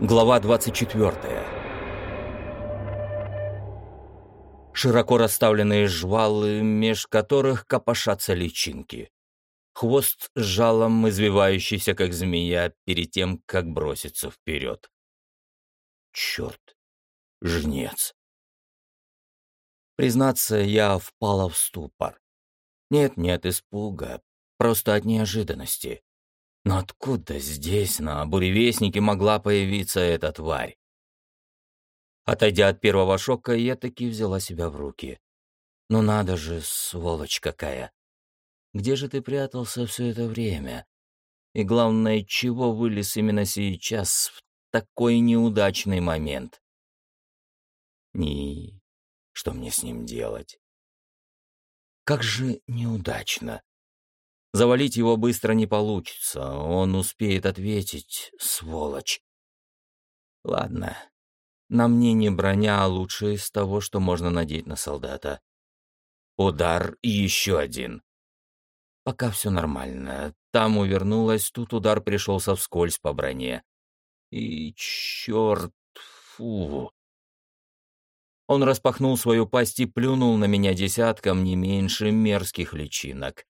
Глава 24. Широко расставленные жвалы, меж которых копошатся личинки. Хвост с жалом, извивающийся, как змея, перед тем, как броситься вперед. Черт! Жнец! Признаться, я впала в ступор. Нет-нет, испуга, просто от неожиданности. Но откуда здесь, на буревестнике, могла появиться эта тварь? Отойдя от первого шока, я таки взяла себя в руки. Ну надо же, сволочь какая! Где же ты прятался все это время? И главное, чего вылез именно сейчас, в такой неудачный момент? Ни, что мне с ним делать? Как же неудачно. Завалить его быстро не получится, он успеет ответить, сволочь. Ладно, на мне не броня, а лучше из того, что можно надеть на солдата. Удар и еще один. Пока все нормально. Там увернулась, тут удар пришелся вскользь по броне. И черт, фу. Он распахнул свою пасть и плюнул на меня десятком не меньше мерзких личинок.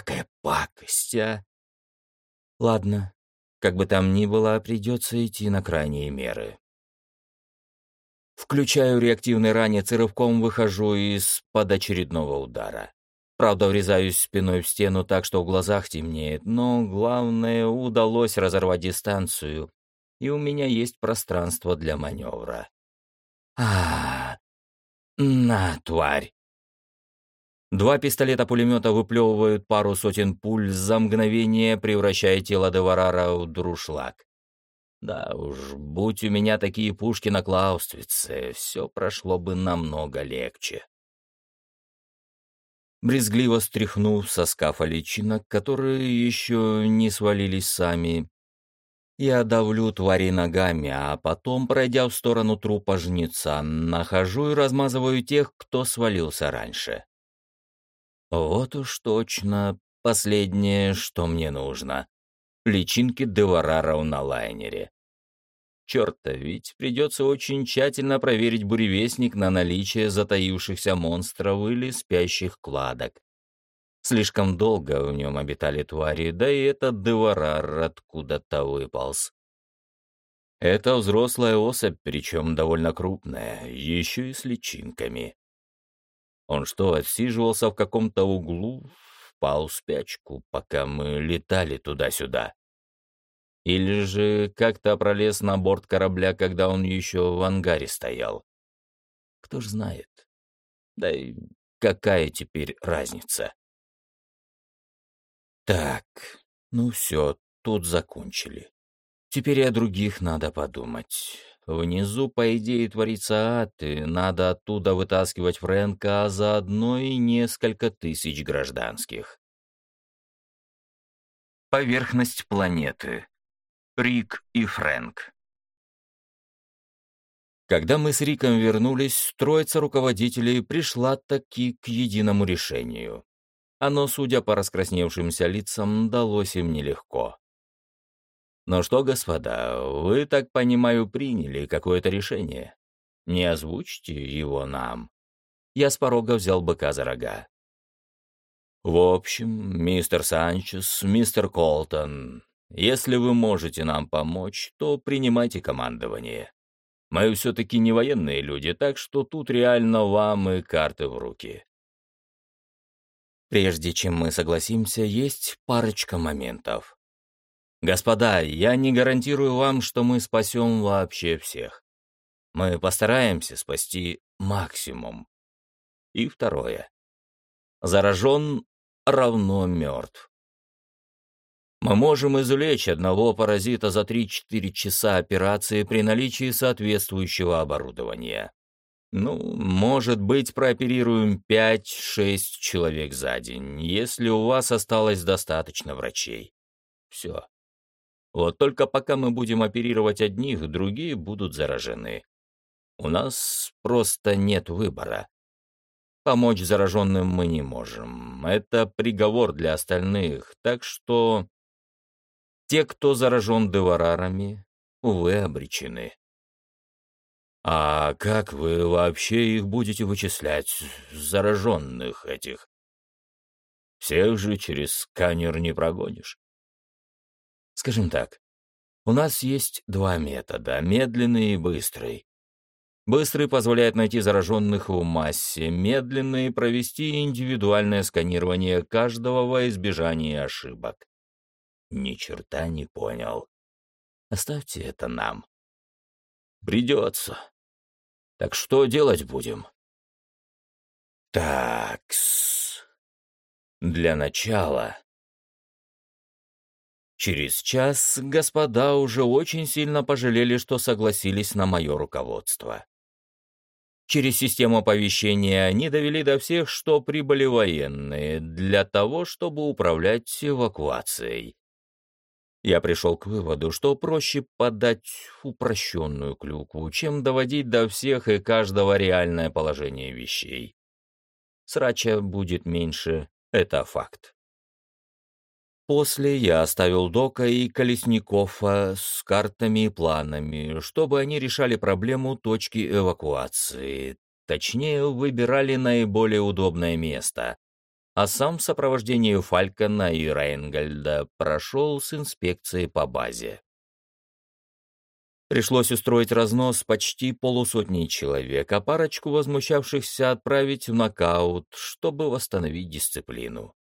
Какая пакость, а! Ладно, как бы там ни было, придется идти на крайние меры. Включаю реактивный ранец и рывком выхожу из-под очередного удара. Правда, врезаюсь спиной в стену так, что в глазах темнеет, но главное, удалось разорвать дистанцию, и у меня есть пространство для маневра. А, -а, -а на, тварь! Два пистолета-пулемета выплевывают пару сотен пуль за мгновение, превращая тело Деварара в друшлаг. Да уж, будь у меня такие пушки на Клаустрице, все прошло бы намного легче. Брезгливо стряхнув со скафа личинок, которые еще не свалились сами, я давлю твари ногами, а потом, пройдя в сторону трупа жнеца, нахожу и размазываю тех, кто свалился раньше. Вот уж точно последнее, что мне нужно. Личинки Девараров на лайнере. Черт-то, ведь придется очень тщательно проверить буревестник на наличие затаившихся монстров или спящих кладок. Слишком долго в нем обитали твари, да и этот Деварар откуда-то выполз. Это взрослая особь, причем довольно крупная, еще и с личинками. Он что, отсиживался в каком-то углу, впал в спячку, пока мы летали туда-сюда? Или же как-то пролез на борт корабля, когда он еще в ангаре стоял? Кто ж знает. Да и какая теперь разница? Так, ну все, тут закончили. Теперь и о других надо подумать. Внизу, по идее, творится ад, и надо оттуда вытаскивать Фрэнка, а заодно и несколько тысяч гражданских. Поверхность планеты. Рик и Фрэнк. Когда мы с Риком вернулись, троица руководителей пришла таки к единому решению. Оно, судя по раскрасневшимся лицам, далось им нелегко. Ну что, господа, вы, так понимаю, приняли какое-то решение. Не озвучьте его нам. Я с порога взял быка за рога. В общем, мистер Санчес, мистер Колтон, если вы можете нам помочь, то принимайте командование. Мы все-таки не военные люди, так что тут реально вам и карты в руки. Прежде чем мы согласимся, есть парочка моментов. Господа, я не гарантирую вам, что мы спасем вообще всех. Мы постараемся спасти максимум. И второе. Заражен равно мертв. Мы можем извлечь одного паразита за 3-4 часа операции при наличии соответствующего оборудования. Ну, может быть, прооперируем 5-6 человек за день, если у вас осталось достаточно врачей. Все. Вот только пока мы будем оперировать одних, другие будут заражены. У нас просто нет выбора. Помочь зараженным мы не можем. Это приговор для остальных, так что... Те, кто заражен деварарами, увы, обречены. А как вы вообще их будете вычислять, зараженных этих? Всех же через сканер не прогонишь. Скажем так, у нас есть два метода — медленный и быстрый. Быстрый позволяет найти зараженных в массе, медленный — провести индивидуальное сканирование каждого во избежание ошибок. Ни черта не понял. Оставьте это нам. Придется. Так что делать будем? Такс. Для начала. Через час господа уже очень сильно пожалели, что согласились на мое руководство. Через систему оповещения они довели до всех, что прибыли военные, для того, чтобы управлять эвакуацией я пришел к выводу, что проще подать упрощенную клюкву, чем доводить до всех и каждого реальное положение вещей. Срача будет меньше, это факт. После я оставил Дока и Колесникова с картами и планами, чтобы они решали проблему точки эвакуации, точнее, выбирали наиболее удобное место, а сам в сопровождении Фалькона и Рейнгольда прошел с инспекцией по базе. Пришлось устроить разнос почти полусотни человек, а парочку возмущавшихся отправить в нокаут, чтобы восстановить дисциплину.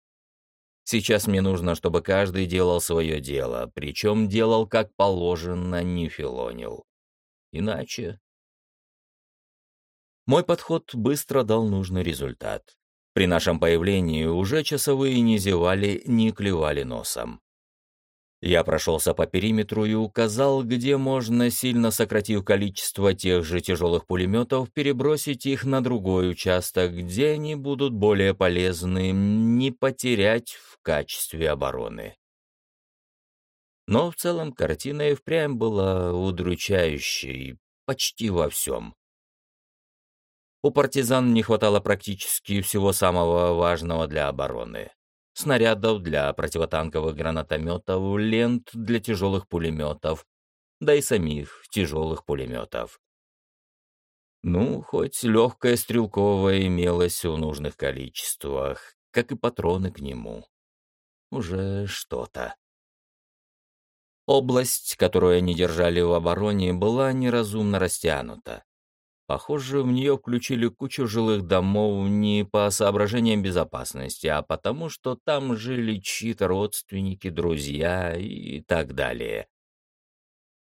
Сейчас мне нужно, чтобы каждый делал свое дело, причем делал как положено, не филонил. Иначе... Мой подход быстро дал нужный результат. При нашем появлении уже часовые не зевали, не клевали носом. Я прошелся по периметру и указал, где можно, сильно сократив количество тех же тяжелых пулеметов, перебросить их на другой участок, где они будут более полезны, не потерять в качестве обороны. Но в целом картина и впрямь была удручающей почти во всем. У партизан не хватало практически всего самого важного для обороны. Снарядов для противотанковых гранатометов, лент для тяжелых пулеметов, да и самих тяжелых пулеметов. Ну, хоть легкое стрелковое имелось в нужных количествах, как и патроны к нему. Уже что-то. Область, которую они держали в обороне, была неразумно растянута. Похоже, в нее включили кучу жилых домов не по соображениям безопасности, а потому что там жили чьи-то родственники, друзья и так далее.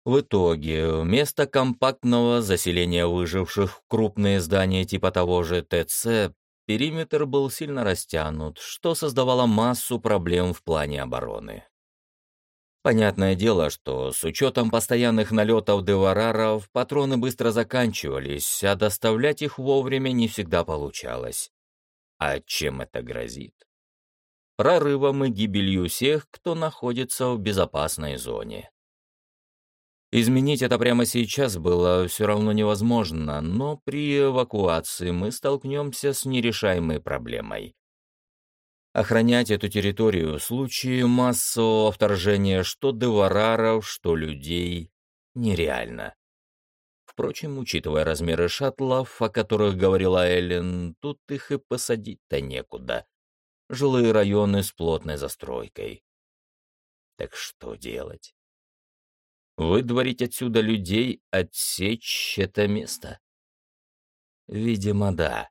В итоге, вместо компактного заселения выживших в крупные здания типа того же ТЦ, периметр был сильно растянут, что создавало массу проблем в плане обороны. Понятное дело, что с учетом постоянных налетов девараров патроны быстро заканчивались, а доставлять их вовремя не всегда получалось. А чем это грозит? Прорывом и гибелью всех, кто находится в безопасной зоне. Изменить это прямо сейчас было все равно невозможно, но при эвакуации мы столкнемся с нерешаемой проблемой. Охранять эту территорию в случае массового вторжения что девараров, что людей нереально. Впрочем, учитывая размеры шаттлов, о которых говорила Эллен, тут их и посадить-то некуда. Жилые районы с плотной застройкой. Так что делать? Выдворить отсюда людей, отсечь это место? Видимо, да.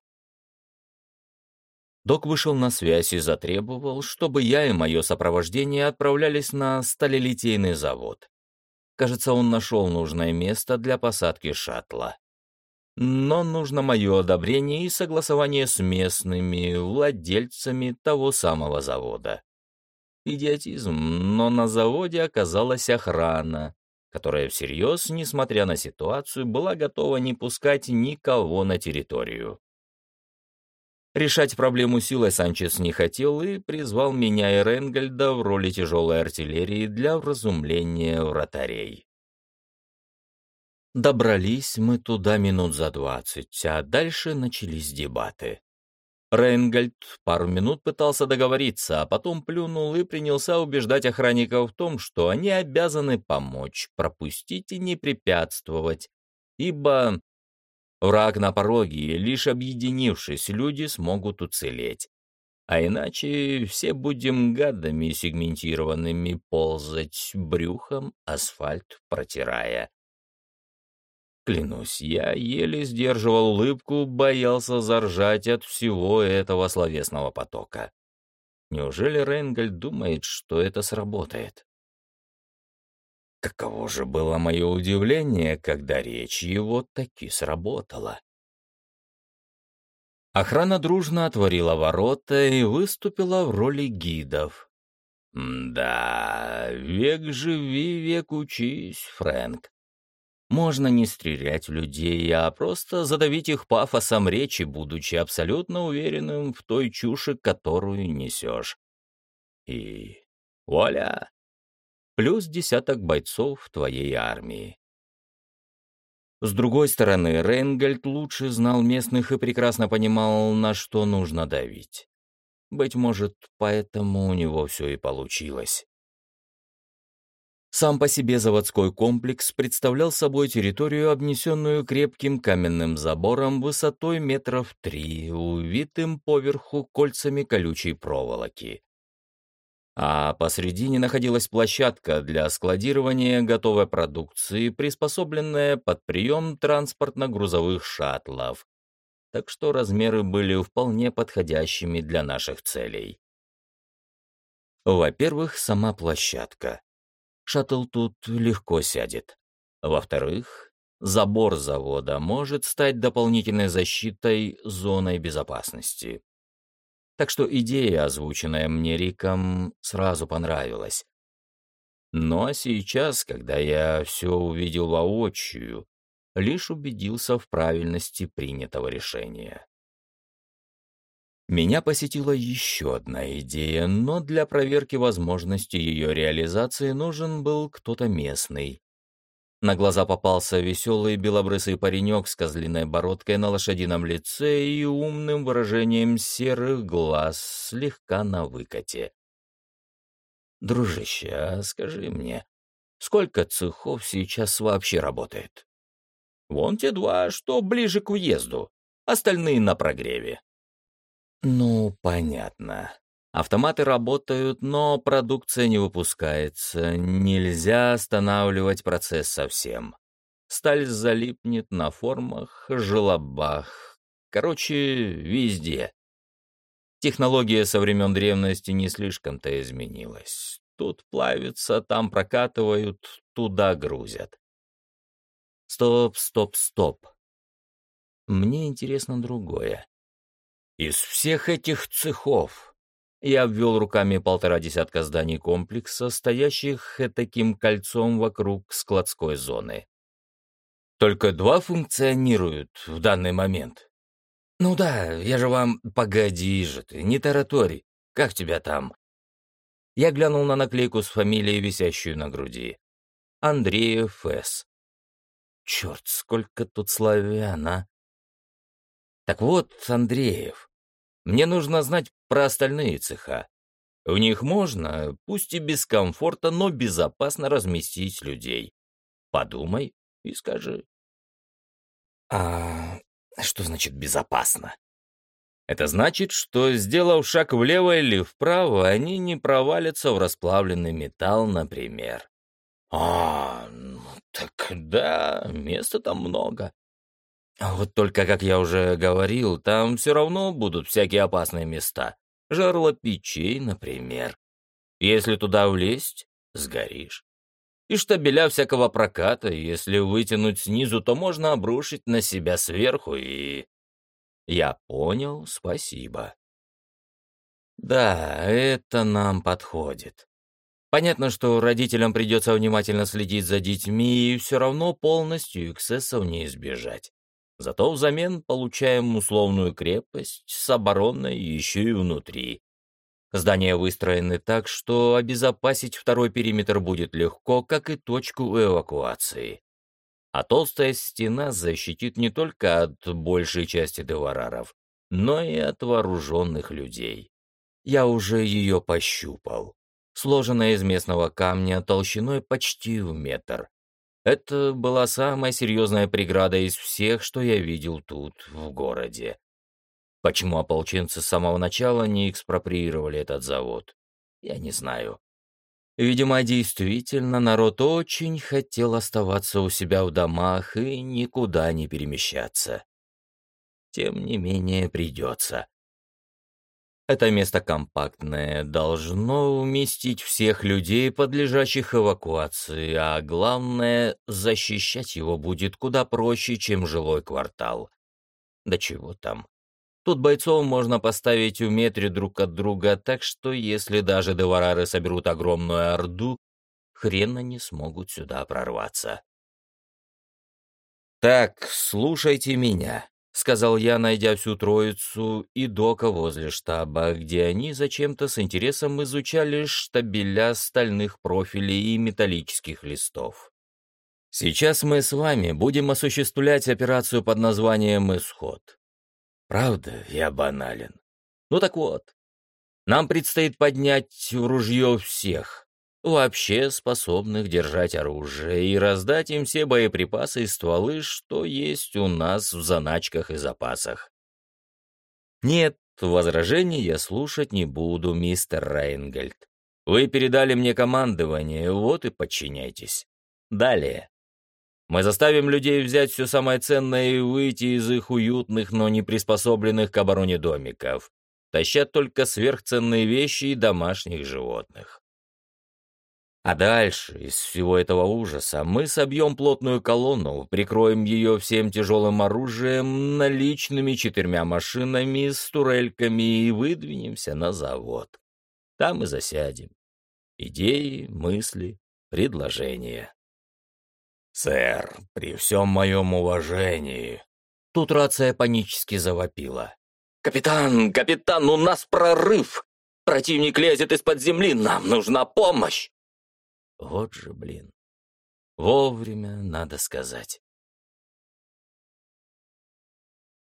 Док вышел на связь и затребовал, чтобы я и мое сопровождение отправлялись на сталелитейный завод. Кажется, он нашел нужное место для посадки шаттла. Но нужно мое одобрение и согласование с местными владельцами того самого завода. Идиотизм, но на заводе оказалась охрана, которая всерьез, несмотря на ситуацию, была готова не пускать никого на территорию. Решать проблему силой Санчес не хотел и призвал меня и Ренгольда в роли тяжелой артиллерии для вразумления вратарей. Добрались мы туда минут за двадцать, а дальше начались дебаты. Рейнгольд пару минут пытался договориться, а потом плюнул и принялся убеждать охранников в том, что они обязаны помочь, пропустить и не препятствовать, ибо враг на пороге, и лишь объединившись, люди смогут уцелеть. А иначе все будем гадами сегментированными ползать брюхом, асфальт протирая. Клянусь, я еле сдерживал улыбку, боялся заржать от всего этого словесного потока. Неужели Рейнгольд думает, что это сработает? Каково же было мое удивление, когда речь его таки сработала. Охрана дружно отворила ворота и выступила в роли гидов. «Да, век живи, век учись, Фрэнк. Можно не стрелять людей, а просто задавить их пафосом речи, будучи абсолютно уверенным в той чуши, которую несешь. И вуаля! Плюс десяток бойцов в твоей армии. С другой стороны, Рейнгольд лучше знал местных и прекрасно понимал, на что нужно давить. Быть может, поэтому у него все и получилось. Сам по себе заводской комплекс представлял собой территорию, обнесенную крепким каменным забором высотой метров три, увитым поверху кольцами колючей проволоки. А посредине находилась площадка для складирования готовой продукции, приспособленная под прием транспортно-грузовых шаттлов, так что размеры были вполне подходящими для наших целей. Во-первых, сама площадка шаттл тут легко сядет. Во-вторых, забор завода может стать дополнительной защитой зоной безопасности. Так что идея, озвученная мне Риком, сразу понравилась. Ну а сейчас, когда я все увидел воочию, лишь убедился в правильности принятого решения. Меня посетила еще одна идея, но для проверки возможности ее реализации нужен был кто-то местный. На глаза попался веселый белобрысый паренек с козлиной бородкой на лошадином лице и умным выражением серых глаз слегка на выкате. «Дружище, а скажи мне, сколько цехов сейчас вообще работает?» «Вон те два, что ближе к въезду, остальные на прогреве», ну, понятно. Автоматы работают, но продукция не выпускается. Нельзя останавливать процесс совсем. Сталь залипнет на формах, желобах. Короче, везде. Технология со времен древности не слишком-то изменилась. Тут плавятся, там прокатывают, туда грузят. Стоп, стоп, стоп. Мне интересно другое. Из всех этих цехов я обвел руками полтора десятка зданий комплекса, стоящих таким кольцом вокруг складской зоны. Только два функционируют в данный момент. Ну да, я же вам... Погоди же ты, не таратори. Как тебя там? Я глянул на наклейку с фамилией, висящую на груди. Андреев С. Черт, сколько тут славян, а! Так вот, Андреев, мне нужно знать про остальные цеха. В них можно, пусть и без комфорта, но безопасно разместить людей. Подумай и скажи. А что значит безопасно? Это значит, что, сделав шаг влево или вправо, они не провалятся в расплавленный металл, например. А, ну так да, места там много. Вот только, как я уже говорил, там все равно будут всякие опасные места. Жерло печей, например. Если туда влезть, сгоришь. И штабеля всякого проката, если вытянуть снизу, то можно обрушить на себя сверху и... Я понял, спасибо. Да, это нам подходит. Понятно, что родителям придется внимательно следить за детьми, и все равно полностью эксцессов не избежать. Зато взамен получаем условную крепость с обороной еще и внутри. Здания выстроены так, что обезопасить второй периметр будет легко, как и точку эвакуации. А толстая стена защитит не только от большей части девараров, но и от вооруженных людей. Я уже ее пощупал. Сложенная из местного камня толщиной почти в метр. Это была самая серьезная преграда из всех, что я видел тут, в городе. Почему ополченцы с самого начала не экспроприировали этот завод, я не знаю. Видимо, действительно, народ очень хотел оставаться у себя в домах и никуда не перемещаться. Тем не менее, придется. Это место компактное, должно уместить всех людей, подлежащих эвакуации, а главное, защищать его будет куда проще, чем жилой квартал. Да чего там. Тут бойцов можно поставить в метре друг от друга, так что если даже деварары соберут огромную орду, хрен они смогут сюда прорваться. «Так, слушайте меня», — сказал я, найдя всю троицу и дока возле штаба, где они зачем-то с интересом изучали штабеля стальных профилей и металлических листов. «Сейчас мы с вами будем осуществлять операцию под названием «Исход». Правда, я банален. Ну так вот, нам предстоит поднять в ружье всех, вообще способных держать оружие, и раздать им все боеприпасы и стволы, что есть у нас в заначках и запасах. Нет, возражений я слушать не буду, мистер Рейнгольд. Вы передали мне командование, вот и подчиняйтесь. Далее. Мы заставим людей взять все самое ценное и выйти из их уютных, но не приспособленных к обороне домиков, таща только сверхценные вещи и домашних животных. А дальше, из всего этого ужаса, мы собьем плотную колонну, прикроем ее всем тяжелым оружием, наличными четырьмя машинами с турельками и выдвинемся на завод. Там и засядем. Идеи, мысли, предложения. «Сэр, при всем моем уважении...» Тут рация панически завопила. «Капитан, капитан, у нас прорыв! Противник лезет из-под земли, нам нужна помощь!» Вот же, блин. Вовремя, надо сказать.